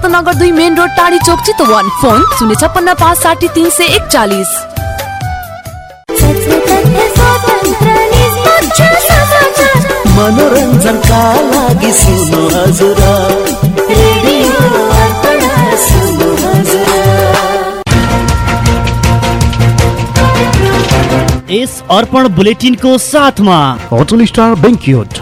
रत्नगर दुई main road टाढी चोक Chitwan. Phone शून्य छप्पन्न पाँच साठी तिन सय एकचालिस। मनोरञ्जनका लागि सुन्नु हजुर। रेडियो अर्पण सुन्नु हजुर यस अर्पण बुलेटिनको साथमा। होटल स्टार बेङ्क्युट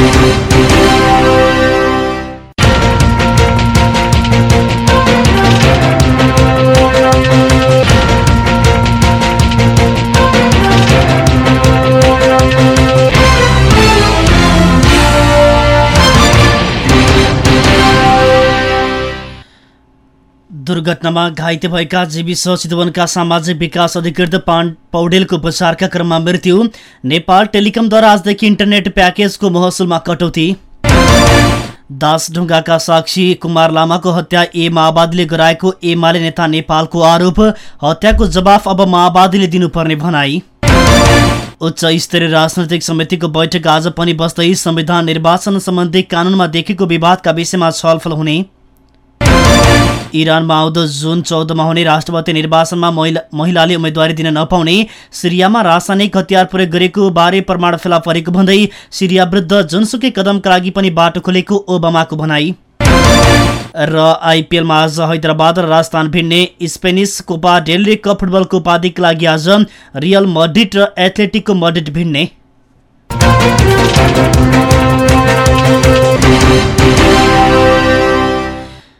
We'll दुर्घटनामा घाइते भएका जीविस चितवनका सामाजिक विकास अधिकृत पान पौडेलको उपचारका क्रममा मृत्यु। नेपाल टेलिकमद्वारा आजदेखि इन्टरनेट प्याकेजको महसुलमा कटौती। दासढुङ्गाका साक्षी कुमार लामाको हत्या ए माओवादीले गराएको एमाले नेता नेपालको आरोप। हत्याको जवाफ अब माओवादीले दिनुपर्ने भनाई। उच्च स्तरीय राजनैतिक समितिको बैठक आज पनि बस्दै संविधान निर्वाचन सम्बन्धी कानूनमा देखेको विवादका विषयमा छलफल हुने। इरानमा आउँदो जुन चौधमा हुने राष्ट्रपति निर्वाचनमा महिला महिलाले उम्मेद्वारी दिन नपाउने सिरियामा रासायनिक हतियार प्रयोग गरेको बारे प्रमाण फेला परेको भन्दै सिरिया विरुद्ध जुनसुकै कदमका लागि पनि बाटो खोलेको ओबामाको भनाई। र आइपिएलमा आज हैदराबाद र Rajasthan भिड्ने Spanish Copa del Rey cup फुटबलको उपाधिका लागि आज रियल मड्रिड र एथलेटिकको मड्रिड भिड्ने।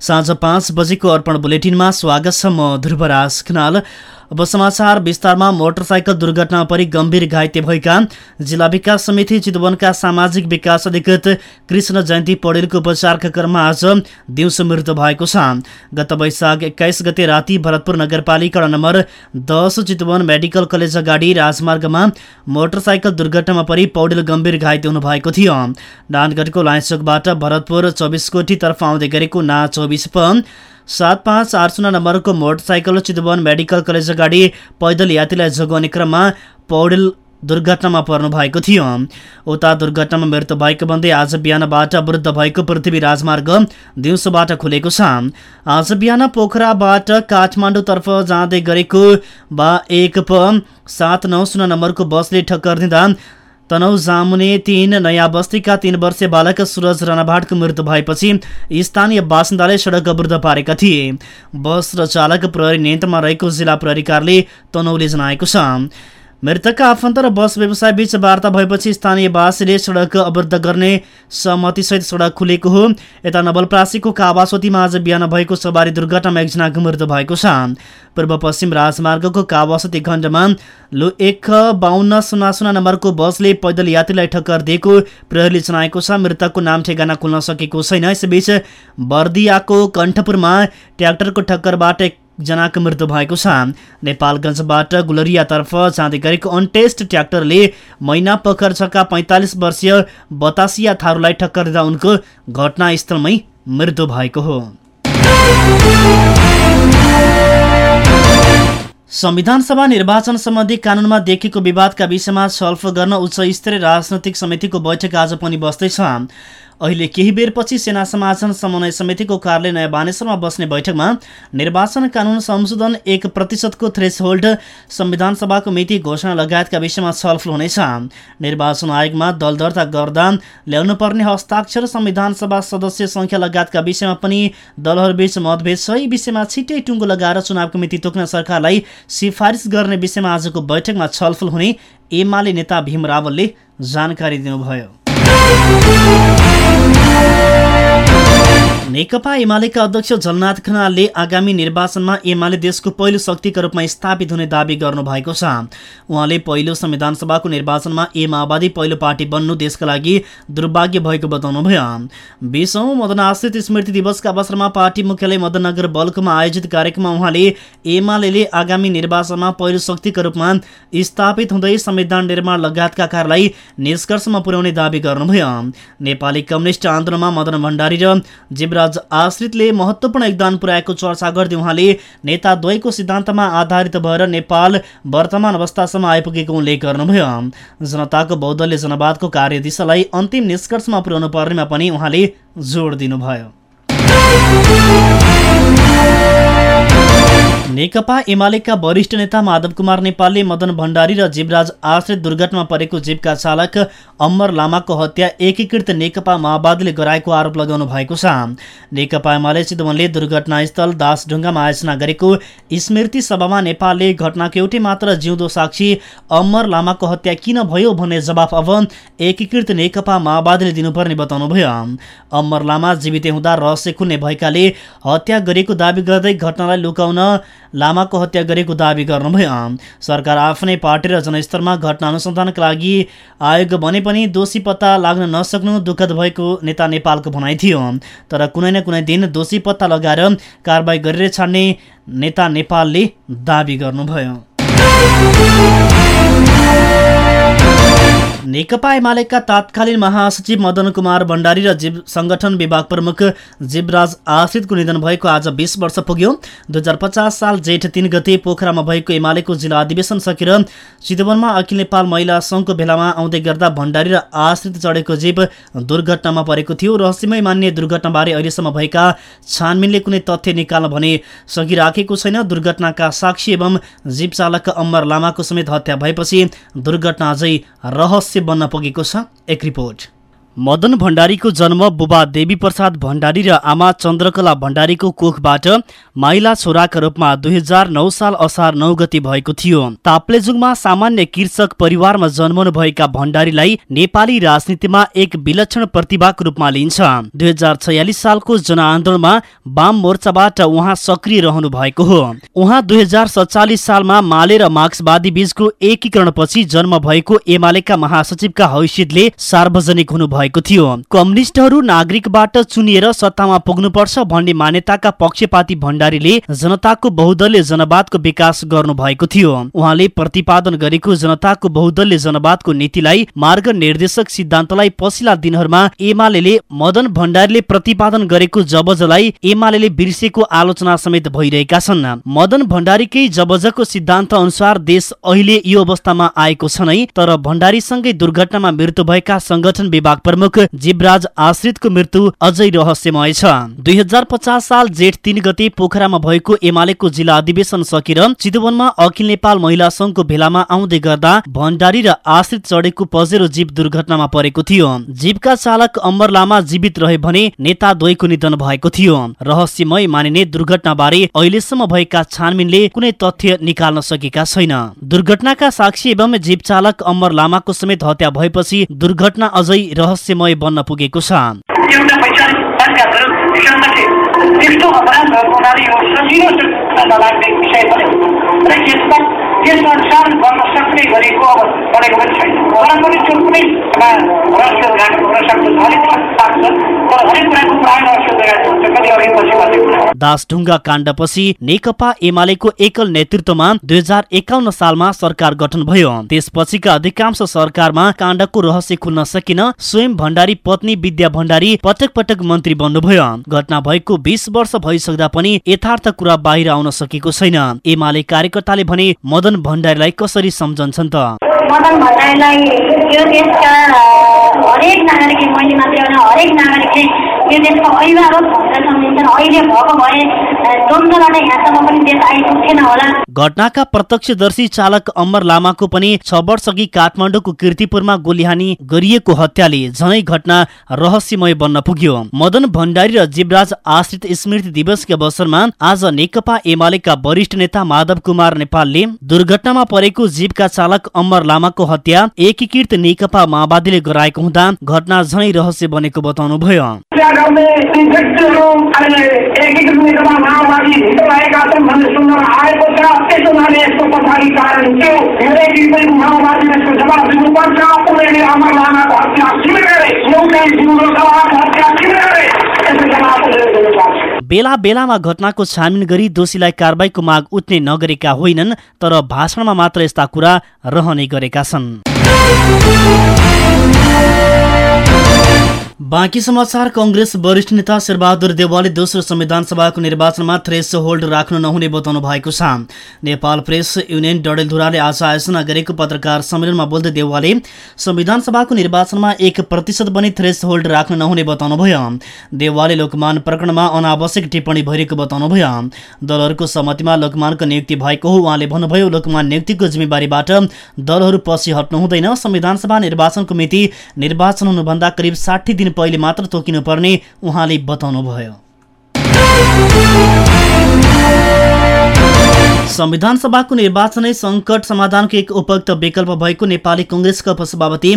साँझ पाँच बजेको अर्पण बुलेटिनमा स्वागत छ म ध्रुवराज खनाल। अब समाचार विस्तारमा मोटरसाइकल दुर्घटनामा परि गम्भीर घाइते भएका जिल्ला विकास समिति चितवनका सामाजिक विकास अधिकृत कृष्ण जयन्ती पौडेलको उपचारका क्रममा आज दिउँसो मृत्यु भएको छ। गत वैशाख एक्काइस गते राति भरतपुर नगरपालिका नम्बर दस चितवन मेडिकल कलेज अगाडि राजमार्गमा मोटरसाइकल दुर्घटनामा परि पौडेल गम्भीर घाइते हुनुभएको थियो। नानगढको लाइचोकबाट भरतपुर चौबिस कोटीतर्फ आउँदै गरेको ना प सात पाँच आठ शून्य नम्बरको मोटरसाइकल चितवन मेडिकल कलेज अगाडि पैदल यात्रीलाई जोगाउने क्रममा पौडेल दुर्घटनामा पर्नु भएको थियो। उता दुर्घटनामा मृत्यु भएको भन्दै आज बिहानबाट अवरुद्ध भएको पृथ्वी राजमार्ग दिउँसोबाट खुलेको छ। आज बिहान पोखराबाट काठमाडौँतर्फ जाँदै गरेको बा एक प सात नौ शून्य नम्बरको बसले ठक्कर दिँदा तनौ जामुने तीन नयाँ बस्तीका तीन वर्षीय बालक सुरज राणाभाटको मृत्यु भएपछि स्थानीय बासिन्दाले सडक अवरुद्ध पारेका थिए। बस र चालक प्रहरी नियन्त्रणमा रहेको जिल्ला प्रहरी कार्यालय तनौले जनाएको छ। मृतकका आफन्त र बस व्यवसाय बीच वार्ता भएपछि स्थानीयवासीले सडक अवरुद्ध गर्ने सहमतिसहित सडक खुलेको हो। यता नवलप्रासीको कावासोतीमा आज बिहान भएको सवारी दुर्घटनामा एकजनाको मृत्यु भएको छ। पूर्व पश्चिम राजमार्गको कावासोती खण्डमा लो एक बाहन्न शून्य शून्य नम्बरको बसले पैदल यात्रीलाई ठक्कर दिएको प्रहरीले जनाएको छ। मृतकको नाम ठेगाना खुल्न सकेको छैन। यसैबीच बर्दियाको कण्ठपुरमा ट्र्याक्टरको ठक्करबाट जनाको मृत्यु भएको छ। नेपालगञ्जबाट गुलरियातर्फ जाँदै गरेको अनटेस्ट ट्र्याक्टरले मैना पखर छका पैँतालिस वर्षीय बतासिया थारूलाई ठक्कर दिँदा उनको घटनास्थलमै मृत्यु भएको हो। संविधान सभा निर्वाचन सम्बन्धी कानूनमा देखिएको विवादका विषयमा छलफल गर्न उच्च स्तरीय राजनैतिक समितिको बैठक आज पनि बस्दैछ। अहिले केही बेरपछि सेना समाजन समन्वय समितिको कार्यालय नयाँ बानेश्वरमा बस्ने बैठकमा निर्वाचन कानून संशोधन एक प्रतिशतको थ्रेसहोल्ड संविधान सभाको मिति घोषणा लगायतका विषयमा छलफल हुनेछ। निर्वाचन आयोगमा दल दर्ता गर्दा ल्याउनुपर्ने हस्ताक्षर संविधान सभा सदस्य संख्या लगायतका विषयमा पनि दलहरूबीच मतभेद यी विषयमा छिट्टै टुङ्गो लगाएर चुनावको मिति तोक्न सरकारलाई सिफारिस गर्ने विषयमा आजको बैठकमा छलफल हुने एमाले नेता भीम रावलले जानकारी दिनुभयो। नेकपा एमालेका अध्यक्ष झलनाथ खनालले आगामी निर्वाचनमा एमाले देशको पहिलो शक्तिका रूपमा स्थापित हुने दावी गर्नुभएको छ। उहाँले पहिलो संविधान सभाको निर्वाचनमा ए माओवादी पहिलो पार्टी बन्नु देशका लागि दुर्भाग्य भएको बताउनुभयो। बिसौँ मदन आश्रित स्मृति दिवसका अवसरमा पार्टी मुख्यालय मदननगर बल्कमा आयोजित कार्यक्रममा उहाँले एमाले आगामी निर्वाचनमा पहिलो शक्तिका रूपमा स्थापित हुँदै संविधान निर्माण लगायतका कार्यलाई निष्कर्षमा पुर्याउने दावी गर्नुभयो। नेपाली कम्युनिस्ट आन्दोलनमा मदन भण्डारी र जीवराज आश्रितले महत्त्वपूर्ण योगदान पुर्याएको चर्चा गर्दै उहाँले नेता द्वयको सिद्धान्तमा आधारित भएर नेपाल वर्तमान अवस्थासम्म आइपुगेको उल्लेख गर्नुभयो। जनताको बहुदलीय जनवादको कार्यदिशालाई अन्तिम निष्कर्षमा पुर्याउनु पर्नेमा पनि उहाँले जोड दिनुभयो। नेकपा एमालेका वरिष्ठ नेता माधव कुमार नेपालले मदन भण्डारी र जीवराज आश्रित दुर्घटनामा परेको जीवका चालक अमर लामाको हत्या एकीकृत नेकपा माओवादीले गराएको आरोप लगाउनु भएको छ। नेकपा एमाले चितवनले दुर्घटनास्थल दासढुङ्गामा आयोजना गरेको स्मृति सभामा नेपालले घटनाको एउटै मात्र जिउँदो साक्षी अमर लामाको हत्या किन भयो भन्ने जवाफ अब एकीकृत नेकपा माओवादीले दिनुपर्ने बताउनुभयो। अमर लामा जीवितै हुँदा रहस्य खुल्ने भएकाले हत्या गरिएको दावी गर्दै घटनालाई लुकाउन लामाको हत्या गरेको दावी गर्नुभयो। सरकार आफ्नै पार्टी र जनस्तरमा घटना अनुसन्धानका लागि आयोग भने पनि दोषी पत्ता लाग्न नसक्नु दुःखद भएको नेता नेपालको भनाइ थियो। तर कुनै न कुनै दिन दोषी पत्ता लगाएर कारवाही गरेर छाड्ने नेता नेपालले दावी गर्नुभयो। नेकपा एमालेका तत्कालीन महासचिव मदन कुमार भण्डारी र जीव संगठन विभाग प्रमुख जीवराज आश्रितको निधन भएको आज बिस वर्ष पुग्यो। दुई हजार पचास साल जेठ तिन गते पोखरामा भएको एमालेको जिल्ला अधिवेशन सकेर चितवनमा अखिल नेपाल महिला सङ्घको भेलामा आउँदै गर्दा भण्डारी र आश्रित चढेको जीव दुर्घटनामा परेको थियो। रहस्यमय मान्ने दुर्घटनाबारे अहिलेसम्म भएका छानबिनले कुनै तथ्य निकाल्न भने सकिराखेको छैन। दुर्घटनाका साक्षी एवं जीव चालक अमर लामाको समेत हत्या भएपछि दुर्घटना अझै रहस्य बन्न पुगेको छ एक रिपोर्ट। मदन भण्डारीको जन्म बुबा देवी प्रसाद भण्डारी र आमा चन्द्रकला भण्डारीको कोखबाट माइला छोराका रूपमा दुई हजार नौ साल असार नौ गति भएको थियो। ताप्लेजुङमा सामान्य कृषक परिवारमा जन्मनु भएका भण्डारीलाई नेपाली राजनीतिमा एक विलक्षण प्रतिभाको रूपमा लिइन्छ। दुई सालको जनआन्दोलनमा वाम मोर्चाबाट उहाँ सक्रिय रहनु भएको हो। उहाँ दुई हजार सत्तालिस सालमा माले र मार्क्सवादी बीचको एकीकरणपछि जन्म भएको एमालेका महासचिवका हैसियतले सार्वजनिक हुनु भएको थियो। कम्युनिस्टहरू नागरिकबाट चुनिएर सत्तामा पुग्नुपर्छ भन्ने मान्यताका पक्षपाती भण्डारीले जनताको बहुदलीय जनवादको विकास गर्नु भएको थियो। उहाँले प्रतिपादन गरेको जनताको बहुदलीय जनवादको नीतिलाई मार्ग निर्देशक सिद्धान्तलाई पछिल्ला दिनहरूमा एमाले मदन भण्डारीले प्रतिपादन गरेको जबजलाई एमाले बिर्सेको आलोचना समेत भइरहेका छन्। मदन भण्डारीकै जबजको सिद्धान्त अनुसार देश अहिले यो अवस्थामा आएको छ नै तर भण्डारीसँगै दुर्घटनामा मृत्यु भएका संगठन विभाग प्रमुख जीवराज आश्रितको मृत्यु अझै रहस्यमय छ। दुई हजार पचास साल जेठ तीन गते पोखरामा भएको एमालेको जिल्ला अधिवेशन सकेर चितवनमा अखिल नेपाल महिला संघको भेलामा आउँदै गर्दा भण्डारी र आश्रित चढेको पजेरो जीप दुर्घटनामा परेको थियो। जीपका चालक अम्बर लामा जीवित रहे भने नेता द्वैको निधन भएको थियो। रहस्यमय मानिने दुर्घटनाबारे अहिलेसम्म भएका छानबिनले कुनै तथ्य निकाल्न सकेका छैन। दुर्घटनाका साक्षी एवं जीप चालक अम्बर लामाको समेत हत्या भएपछि दुर्घटना अझै रहस्यमय बन्न पुगेको छ त्यस्तो भएको हुनाले यो सजिलो नलाग्ने विषय पनि अनुसार गर्न सक्ने गरेको अब बनेको पनि छैन। मलाई पनि त्यो कुनै रहस्य उद्घाटन हुन सक्छ हरेक लाग्छ तर हरेक कुराको प्रायः हुन्छ। कति पछि भन्ने दासढुङ्गा काण्डपछि नेकपा एमालेको एकल नेतृत्वमा दुई हजार एकाउन्न सालमा सरकार गठन भयो। त्यसपछिका अधिकांश सरकारमा काण्डको रहस्य खुल्न सकिन स्वयं भण्डारी पत्नी विद्या भण्डारी पटक पटक मन्त्री बन्नुभयो। घटना भएको बिस वर्ष भइसक्दा पनि यथार्थ कुरा बाहिर आउन सकेको छैन। एमाले कार्यकर्ताले भने मदन भण्डारीलाई कसरी सम्झन्छन् त? मदन भण्डारीलाई यो देशका हरेक नागरिकले मैले मात्रै होइन हरेक नागरिकले यो देशको अभिभावक भनेर सम्झिन्छन्। अहिले भएको भए अ, द्वन्द्वबाट यहाँसम्म पनि देश आइपुग्थेन होला। घटनाका प्रत्यक्षदर्शी चालक अमर लामाको पनि छ वर्षअघि काठमाडौँको किर्तिपुरमा गोली हानी गरिएको हत्याले झनै घटना रहस्यमय बन्न पुग्यो। मदन भण्डारी र जीवराज आश्रित स्मृति दिवसको अवसरमा आज नेकपा एमालेका वरिष्ठ नेता माधव कुमार नेपालले दुर्घटनामा परेको जीवका चालक अमर लामाको हत्या एकीकृत नेकपा माओवादीले गराएको हुँदा घटना झनै रहस्य बनेको बताउनुभयो। हत्या गर्ने ती व्यक्तिहरू अहिले एकीकृत नेकपा माओवादी भित्र रहेका छन् भन्ने सुन्न आएको छ त्यसो हुनाले यसको पछाडि कारण हो धेरै एकीकृत माओवादीले यसको जवाब दिनुपर्छ उनीहरूले अमर लामाको हत्या किन गरे एउटै जिउँदो हत्या किन बेला बेलामा घटनाको छानबिन गरी दोषीलाई कारवाहीको माग उठ्ने नगरेका होइनन् तर भाषणमा मात्र यस्ता कुरा रहने गरेका छन्। बाँकी समाचार कंग्रेस वरिष्ठ नेता शेरबहादुर देवालले दोस्रो संविधान सभाको निर्वाचनमा थ्रेस होल्ड राख्नु नहुने बताउनु भएको छ। नेपाल प्रेस युनियन डडेलधुराले आज आयोजना गरेको पत्रकार सम्मेलनमा बोल्दै देवालले संविधान सभाको निर्वाचनमा एक प्रतिशत पनि थ्रेस होल्ड राख्नु नहुने बताउनुभयो। देवालले लोकमान प्रकरणमा अनावश्यक टिप्पणी भइरहेको बताउनुभयो। दलहरूको सहमतिमा लोकमानको नियुक्ति भएको हो। उहाँले भन्नुभयो लोकमान नियुक्तिको जिम्मेवारीबाट दलहरू पछि हट्नु हुँदैन। संविधान सभा निर्वाचनको मिति निर्वाचन हुनुभन्दा करिब साठी दिन पहिले मात्र तोकिनुपर्ने उहाँले बताउनुभयो। संविधान सभाको निर्वाचनै सङ्कट समाधानको एक उपयुक्त विकल्प भएको नेपाली कङ्ग्रेसका उपसभापति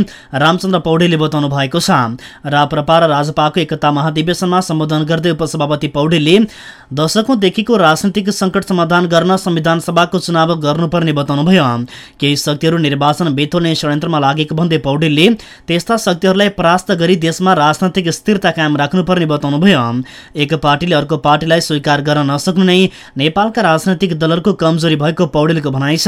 रामचन्द्र पौडेलले बताउनु भएको छ। राप्रपा र राजपाको एकता महाधिवेशनमा सम्बोधन गर्दै उपसभापति पौडेलले दशकौँदेखिको राजनीतिक सङ्कट समाधान गर्न संविधान सभाको चुनाव गर्नुपर्ने बताउनुभयो। केही शक्तिहरू निर्वाचन बेथोल्ने षड्यन्त्रमा लागेको भन्दै पौडेलले त्यस्ता शक्तिहरूलाई परास्त गरी देशमा राजनैतिक स्थिरता कायम राख्नुपर्ने बताउनुभयो। एक पार्टीले अर्को पार्टीलाई स्वीकार गर्न नसक्नु नै नेपालका राजनैतिक दलहरूको कमजोरी भएको पौडेलको भनाइ छ।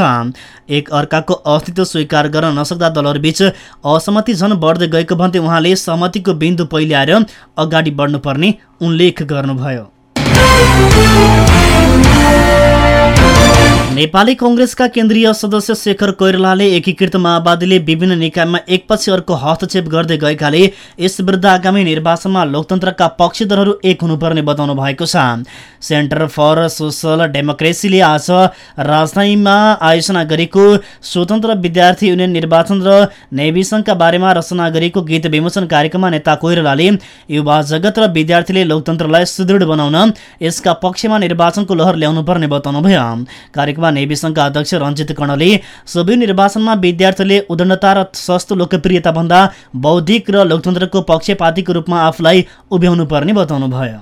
एक अर्काको अस्तित्व स्वीकार गर्न नसक्दा दलहरूबीच असहमति झन बढ्दै गएको भन्दै उहाँले सहमतिको बिन्दु पहिले आएर अगाडि बढ्नुपर्ने उल्लेख गर्नुभयो। नेपाली कङ्ग्रेसका केन्द्रीय सदस्य शेखर कोइरालाले एकीकृत माओवादीले विभिन्न निकायमा एकपछि अर्को हस्तक्षेप गर्दै गएकाले यस विरुद्ध आगामी निर्वाचनमा लोकतन्त्रका पक्षधरहरू एक हुनुपर्ने बताउनु भएको छ। सेन्टर फर सोसल डेमोक्रेसीले आज राजधानीमा आयोजना गरेको स्वतन्त्र विद्यार्थी युनियन निर्वाचन र नेवी सङ्घका बारेमा रचना गरेको गीत विमोचन कार्यक्रममा नेता कोइरालाले युवा जगत र विद्यार्थीले लोकतन्त्रलाई सुदृढ बनाउन यसका पक्षमा निर्वाचनको लहर ल्याउनु पर्ने बताउनुभयो कार्यक्रममा नेवी सङ्घका अध्यक्ष रञ्जित कर्णले सबै निर्वाचनमा विद्यार्थीले उदण्डता र सस्तो लोकप्रियता भन्दा बौद्धिक र लोकतन्त्रको पक्षपातीको रूपमा आफूलाई उभ्याउनु पर्ने बताउनुभयो।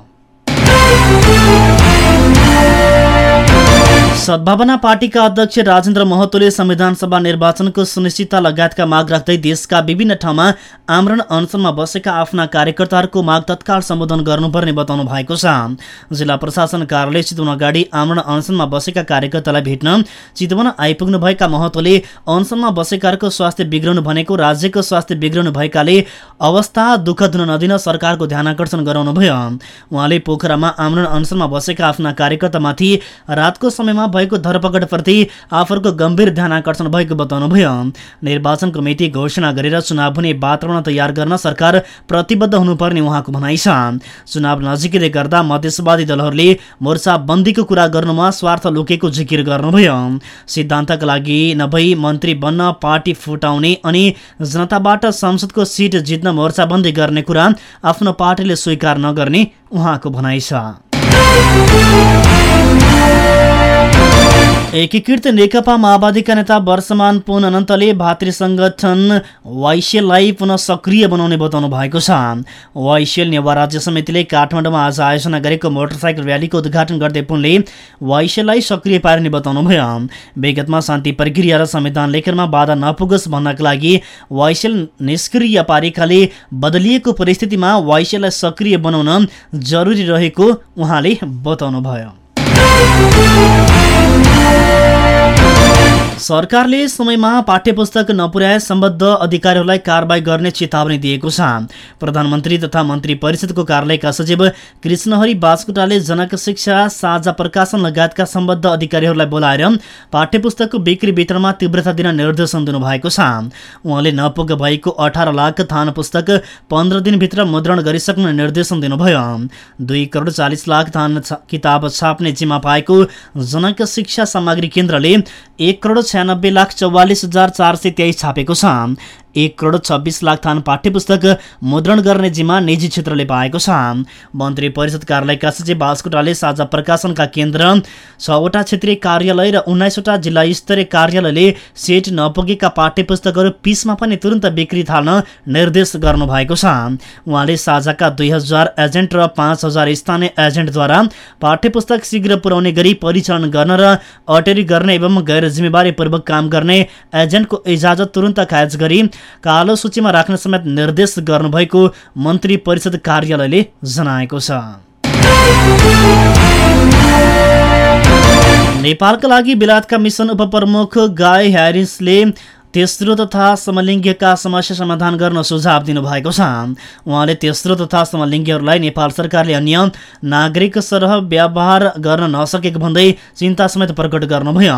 सद्भावना पार्टीका अध्यक्ष राजेन्द्र महतोले संविधान सभा निर्वाचनको सुनिश्चितता लगायतका माग राख्दै देशका विभिन्न ठाउँमा आमरण अनसनमा बसेका आफ्ना कार्यकर्ताहरूको माग तत्काल सम्बोधन गर्नुपर्ने बताउनु भएको छ। जिल्ला प्रशासन कार्यालय चितवन अगाडि आमरण अनसनमा बसेका कार्यकर्तालाई भेट्न चितवन आइपुग्नुभएका महतोले अनसनमा बसेकाहरूको स्वास्थ्य बिग्रनु भनेको राज्यको स्वास्थ्य बिग्रनु भएकाले अवस्था दुःखद हुन नदिन सरकारको ध्यान आकर्षण गराउनुभयो। उहाँले पोखरामा आमरण अनसनमा बसेका आफ्ना कार्यकर्तामाथि रातको समयमा भएको धरपकडप्रति गम्भीर ध्यान आकर्षण भएको बताउनुभयो। निर्वाचनको मिति घोषणा गरेर चुनाव हुने वातावरण तयार गर्न सरकार प्रतिबद्ध हुनुपर्ने उहाँको भनाइ छ। चुनाव नजिकैले गर्दा मधेसवादी दलहरूले मोर्चाबन्दीको कुरा गर्नुमा स्वार्थ लुकेको जिकिर गर्नुभयो। सिद्धान्तका लागि नभई मन्त्री बन्न पार्टी फुटाउने अनि जनताबाट संसदको सिट जित्न मोर्चाबन्दी गर्ने कुरा आफ्नो पार्टीले स्वीकार नगर्ने उहाँको भनाइ छ। एकीकृत नेकपा माओवादीका नेता वर्षमान पुन अनन्तले भातृ संगठन वाइसिएललाई पुनः सक्रिय बनाउने बताउनु भएको छ। वाइसिएल नेवा राज्य समितिले काठमाडौँमा आज आयोजना गरेको मोटरसाइकल र्यालीको उद्घाटन गर्दै पुनले वाइसिएललाई सक्रिय पारिने बताउनुभयो। विगतमा शान्ति प्रक्रिया र संविधान लेखनमा बाधा नपुगोस् भन्नका लागि वाइसिएल निष्क्रिय पारेकाले बदलिएको परिस्थितिमा वाइसिएललाई सक्रिय बनाउन जरुरी रहेको उहाँले बताउनुभयो। सरकारले समयमा पाठ्यपुस्तक नपुर्याए सम्बद्ध अधिकारीहरूलाई कारवाही गर्ने चेतावनी दिएको छ। प्रधानमन्त्री तथा मन्त्री परिषदको कार्यालयका सचिव कृष्णहरि बास्कुटाले जनक शिक्षा साझा प्रकाशन लगायतका सम्बद्ध अधिकारीहरूलाई बोलाएर पाठ्यपुस्तकको बिक्री वितरणमा तीव्रता दिन निर्देशन दिनुभएको छ। उहाँले नपुग भएको अठार लाख थान पुस्तक पन्ध्र दिनभित्र मुद्रण गरिसक्ने निर्देशन दिनुभयो। दुई करोड चालिस लाख थान किताब छाप्ने जिम्मा पाएको जनक शिक्षा सामग्री केन्द्रले एक करोड छ्यानब्बे लाख चौवालिस हजार चार सय तेइस छापेको छ। एक करोड छब्बिस लाख थान पाठ्यपुस्तक मुद्रण गर्ने जिम्मा निजी क्षेत्रले पाएको छ। मन्त्री परिषद कार्यालयका सचिव बास्कोटाले साझा प्रकाशनका केन्द्र छवटा क्षेत्रीय कार्यालय र उन्नाइसवटा जिल्ला स्तरीय कार्यालयले सेट नपुगेका पाठ्यपुस्तकहरू पिसमा पनि तुरन्त बिक्री थाल्न निर्देश गर्नुभएको छ। उहाँले साझाका दुई हजार एजेन्ट र पाँच हजार स्थानीय एजेन्टद्वारा पाठ्यपुस्तक शीघ्र पुर्याउने गरी परिचालन गर्न र अटेरी गर्ने एवं गैर जिम्मेवारीपूर्वक काम गर्ने एजेन्टको इजाजत तुरन्त खारेज गरी कालो सूचीमा राख्न समेत निर्देश गर्नुभएको मन्त्री परिषद कार्यालयले जनाएको छ। नेपालका लागि बेलायतका मिसन उपप्रमुख गाय ह्यारिसले तेस्रो तथा समलिङ्गीका समस्या समाधान गर्न सुझाव दिनुभएको छ। उहाँले तेस्रो तथा समलिङ्गीहरूलाई नेपाल सरकारले अन्य नागरिक सरह व्यवहार गर्न नसकेको भन्दै चिन्ता समेत प्रकट गर्नुभयो।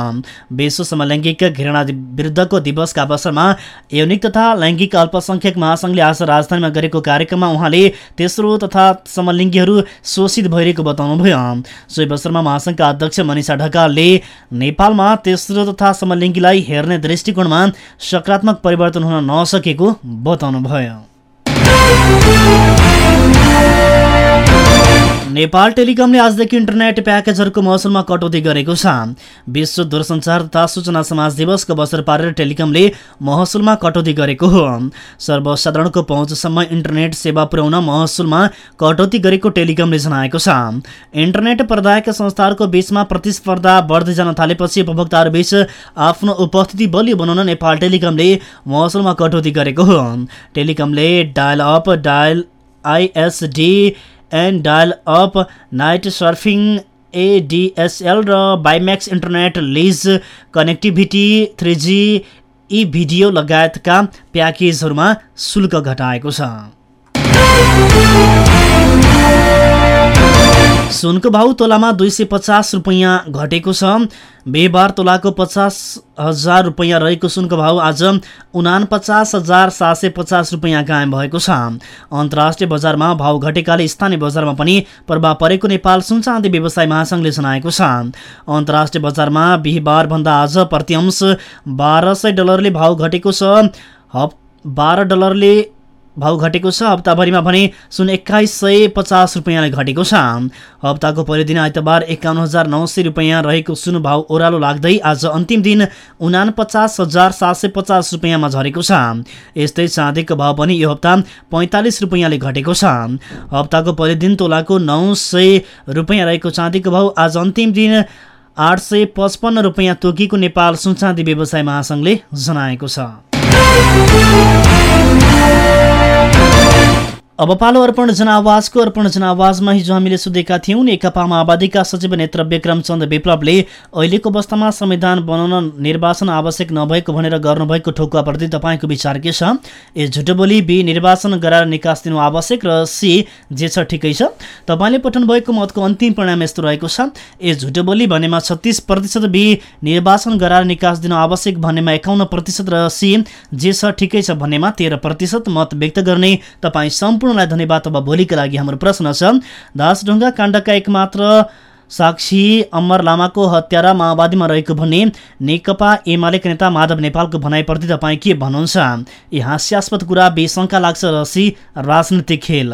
विश्व समलैङ्गिक घृणा विरुद्धको दिवसका अवसरमा यौनिक तथा लैङ्गिक अल्पसङ्ख्यक महासङ्घले आज राजधानीमा गरेको कार्यक्रममा उहाँले तेस्रो तथा समलिङ्गीहरू शोषित भइरहेको बताउनुभयो। सोही अवसरमा महासङ्घका अध्यक्ष मनिषा ढकालले नेपालमा तेस्रो तथा समलिङ्गीलाई हेर्ने दृष्टिकोणमा सकारात्मक परिवर्तन हुन नसकेको बताउनुभयो। नेपाल टेलिकमले आजदेखि इन्टरनेट प्याकेजहरूको महसुलमा कटौती गरेको छ। विश्व दूरसञ्चार तथा सूचना समाज दिवसको अवसर पारेर टेलिकमले महसुलमा कटौती गरेको हो। सर्वसाधारणको पहुँचसम्म इन्टरनेट सेवा पुर्याउन महसुलमा कटौती गरेको टेलिकमले जनाएको छ। इन्टरनेट प्रदायक संस्थाहरूको बीचमा प्रतिस्पर्धा बढ्दै जान थालेपछि उपभोक्ताहरूबीच आफ्नो उपस्थिति बलियो बनाउन नेपाल टेलिकमले महसुलमा कटौती गरेको हो। टेलिकमले dial up dial ISD and dial up night surfing ADSL र WiMAX internet lease connectivity three G E video लगायतका प्याकेजहरूमा शुल्क घटाएको छ। सुनको भाउ तोलामा दुई सय पचास रुपियाँ घटेको छ। बिहिबार तोलाको पचास हजार रुपियाँ रहेको सुनको भाउ आज उना पचास हजार सात सय पचास रुपियाँ कायम भएको छ। अन्तर्राष्ट्रिय बजारमा भाउ घटेकाले स्थानीय बजारमा पनि प्रभाव परेको नेपाल सुनचाँदी व्यवसाय महासङ्घले जनाएको छ। अन्तर्राष्ट्रिय बजारमा बिहिबारभन्दा आज प्रतिअंश बाह्र डलरले भाउ घटेको छ। हप बाह्र डलरले भाउ घटेको छ हप्ताभरिमा भने सुन एक्काइस सय पचास रुपियाँले घटेको छ। हप्ताको पहिलो दिन आइतबार एकाउन्न हजार नौ सय रुपियाँ रहेको सुन भाउ ओह्रालो लाग्दै आज अन्तिम दिन उना पचास हजार सात सय पचास रुपियाँमा झरेको छ। यस्तै चाँदीको भाउ पनि यो हप्ता पैँतालिस रुपियाँले घटेको छ। हप्ताको पहिलो दिन तोलाको नौ सय रुपियाँ रहेको चाँदीको भाउ आज अन्तिम दिन आठ सय पचपन्न रुपियाँ तोकिएको नेपाल सुनचाँदी व्यवसाय महासङ्घले जनाएको छ। अब पालो अर्पण जनावाजको अर्पण जनावाजमा हिजो हामीले सोधेका थियौँ नेकपा माओवादीका सचिव नेत्र विक्रम चन्द विप्लवले अहिलेको अवस्थामा संविधान बनाउन निर्वाचन आवश्यक नभएको भनेर गर्नुभएको ठोकुवाप्रति तपाईँको विचार के छ? ए झुटो बोली बी निर्वाचन गराएर निकास दिनु आवश्यक र सी जे छ ठिकै छ। तपाईँले पठाउनु भएको मतको अन्तिम परिणाम यस्तो रहेको छ। ए झुटो बोली भनेमा छत्तिस प्रतिशत बी निर्वाचन गराएर निकास दिनु आवश्यक भन्नेमा एकाउन्न प्रतिशत र सी जे छ ठिकै छ भन्नेमा तेह्र प्रतिशत मत व्यक्त गर्ने तपाईँ सम्पूर्णलाई धन्यवाद अब भोलिका लागि हाम्रो प्रश्न छ। दासढुङ्गा काण्डका एकमात्र साक्षी अमर लामाको हत्यारा माओवादीमा रहेको भन्ने नेकपा एमालेका नेता माधव नेपालको भनाइप्रति तपाईँ के भन्नुहुन्छ? यी हास्यास्पद कुरा बेशङ्का लाग्छ रसी राजनीतिक खेल।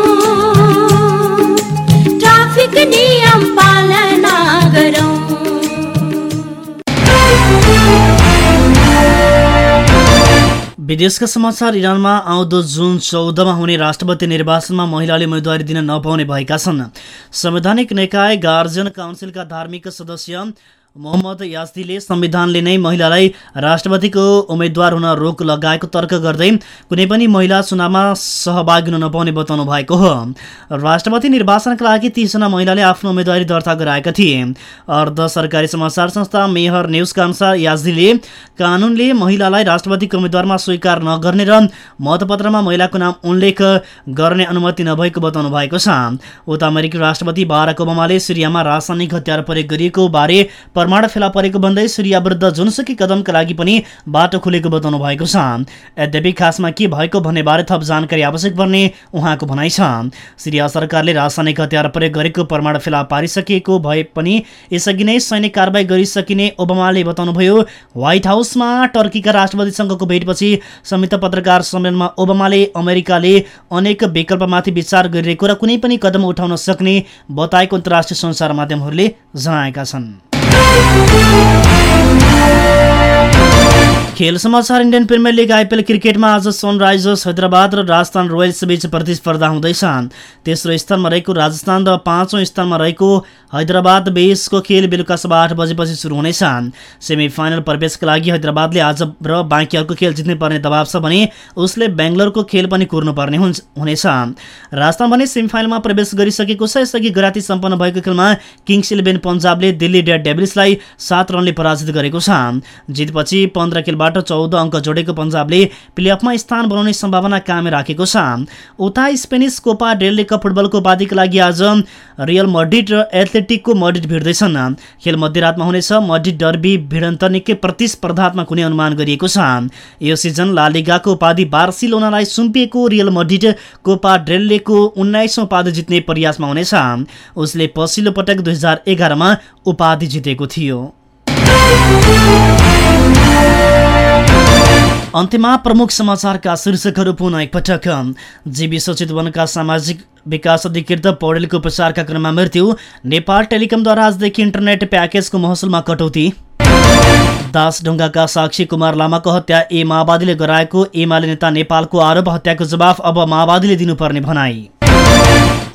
विदेशका समाचार इरानमा आउँदो जुन चौधमा हुने राष्ट्रपति निर्वाचनमा महिलाले उम्मेदवारी दिन नपाउने भएका छन्। संवैधानिक निकाय गार्जियन काउन्सिलका धार्मिक सदस्य मोहम्मद यास्दीले संविधानले नै महिलालाई राष्ट्रपतिको उम्मेद्वार हुन रोक लगाएको तर्क गर्दै कुनै पनि महिला चुनावमा सहभागी हुन नपाउने बताउनु भएको हो। राष्ट्रपति निर्वाचनका लागि तीसजना महिलाले आफ्नो उम्मेदवारी दर्ता गराएका थिए। अर्ध सरकारी समाचार संस्था मेहर न्युजका अनुसार याजदीले कानुनले महिलालाई राष्ट्रपतिको उम्मेद्वारमा स्वीकार नगर्ने र मतपत्रमा महिलाको नाम उल्लेख गर्ने अनुमति नभएको बताउनु भएको छ। उता अमेरिकी राष्ट्रपति बाराक ओबामाले सिरियामा रासायनिक हतियार प्रयोग गरिएको बारे प्रमाण फेला परेको भन्दै सिरिया विरुद्ध जुनसुकै कदमका लागि पनि बाटो खुलेको बताउनु भएको छ। यद्यपि खासमा के भएको भन्ने बारे थप जानकारी आवश्यक पर्ने उहाँको भनाइ छ। सिरिया सरकारले रासायनिक हतियार प्रयोग गरेको प्रमाण फेला पारिसकिएको भए पनि यसअघि नै सैनिक कारवाही गरिसकिने ओबामाले बताउनुभयो। व्हाइट हाउसमा टर्कीका राष्ट्रपतिसँगको भेटपछि संयुक्त पत्रकार सम्मेलनमा ओबामाले अमेरिकाले अनेक विकल्पमाथि विचार गरिरहेको र कुनै पनि कदम उठाउन सक्ने बताएको अन्तर्राष्ट्रिय सञ्चार माध्यमहरूले जनाएका छन्। Thank you. खेल समाचार इन्डियन प्रिमियर लिग आइपिएल क्रिकेटमा आज सनराइजर्स हैदराबाद र राजस्थान रोयल्स बीच प्रतिस्पर्धा हुँदैछ तेस्रो स्थानमा रहेको राजस्थान र पाँचौँ स्थानमा रहेको हैदराबाद बीचको खेल बेलुका सभा आठ बजेपछि सुरु हुनेछ सेमी फाइनल प्रवेशका लागि हैदराबादले आज र बाँकी अर्को खेल जित्नै पर्ने दबाव छ भने उसले बेङ्गलोरको खेल पनि कुर्नुपर्ने हुनेछ राजस्थान भने सेमी फाइनलमा प्रवेश गरिसकेको छ यसअघि गराती सम्पन्न भएको खेलमा किङ्स इलेभेन पन्जाबले दिल्ली डेड डेभिल्सलाई सात रनले पराजित गरेको छ। जितपछि पन्ध्र खेलबाट चौध अङ्क जोडेको पन्जाबले प्लेअफमा स्थान बनाउने सम्भावना कायम राखेको छ। उता स्पेनिस कोपा डेल्ले कप फुटबलको उपाधिका लागि आज रियल मड्रिड र एथलेटिकको मड्रिड भिड्दैछन्। खेल मध्यरातमा हुनेछ। मड्रिड डर्बी भिडन्त निकै प्रतिस्पर्धात्मक हुने अनुमान गरिएको छ। यो सिजन लालिगाको उपाधि बार्सिलोनालाई सुम्पिएको रियल मड्रिड कोपा डेल्लेको उन्नाइसौँ उपाधि जित्ने प्रयासमा हुनेछ। उसले पछिल्लो पटक दुई हजार एघारमा उपाधि जितेको थियो। अन्त्यमा प्रमुख समाचारका शीर्षकहरू पुनः एकपटक। जीवी सचेत वनका सामाजिक विकास अधिकृत पौडेलको उपचारका क्रममा मृत्यु नेपाल टेलिकमद्वारा आजदेखि इन्टरनेट प्याकेजको महसुलमा कटौती। दासढुङ्गाका साक्षी कुमार लामाको हत्या ए माओवादीले गराएको एमाले नेता नेपालको आरोप हत्याको जवाफ अब माओवादीले दिनुपर्ने भनाई।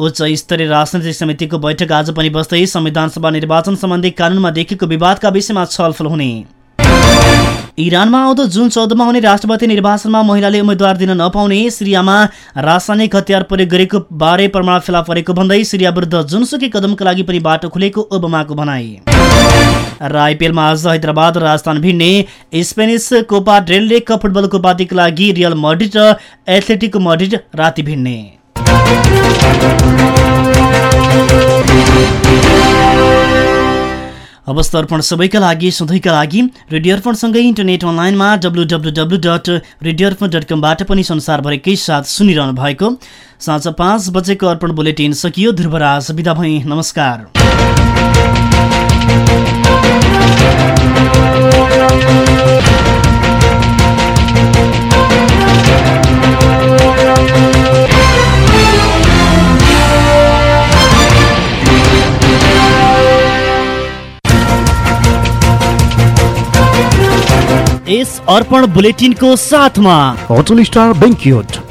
उच्च स्तरीय राजनैतिक समितिको बैठक आज पनि बस्दै संविधान सभा निर्वाचन सम्बन्धी कानूनमा देखिएको विवादका विषयमा छलफल हुने। इरानमा आउँदो जुन चौधमा हुने राष्ट्रपति निर्वाचनमा महिलाले उम्मेद्वार दिन नपाउने सिरियामा रासायनिक हतियार प्रयोग गरेको बारे प्रमाण फेला परेको भन्दै सिरिया विरुद्ध जुनसुकै कदमका लागि पनि बाटो खुलेको ओबामाको भनाई। र आइपिएलमा आज हैदराबाद र राजस्थान भिड्ने स्पेनिस कोपा ड्रेलले कप फुटबलको लागि रियल मड्रिड र एथलेटिको मड्रिड राति भिड्ने। अर्पण सबैका लागि सधैँका लागि रेडियो अर्पणसँगै इन्टरनेट अनलाइनमा W W W dot radio Arpan dot कमबाट पनि संसारभरिकै साथ सुनिरहनु भएको साँझ पाँच बजेको अर्पण बुलेटिन सकियो। ध्रुवराज बिदा भई। नमस्कार। यस अर्पण बुलेटिनको साथमा। Hotel star banquet.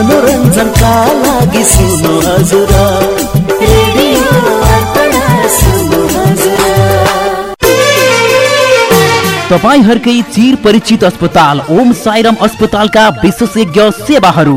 मनोरञ्जनका लागि सुन्नु हजुर तपाईँहरूकै चिर परिचित अस्पताल ओम साइरम अस्पतालका विशेषज्ञ सेवाहरू।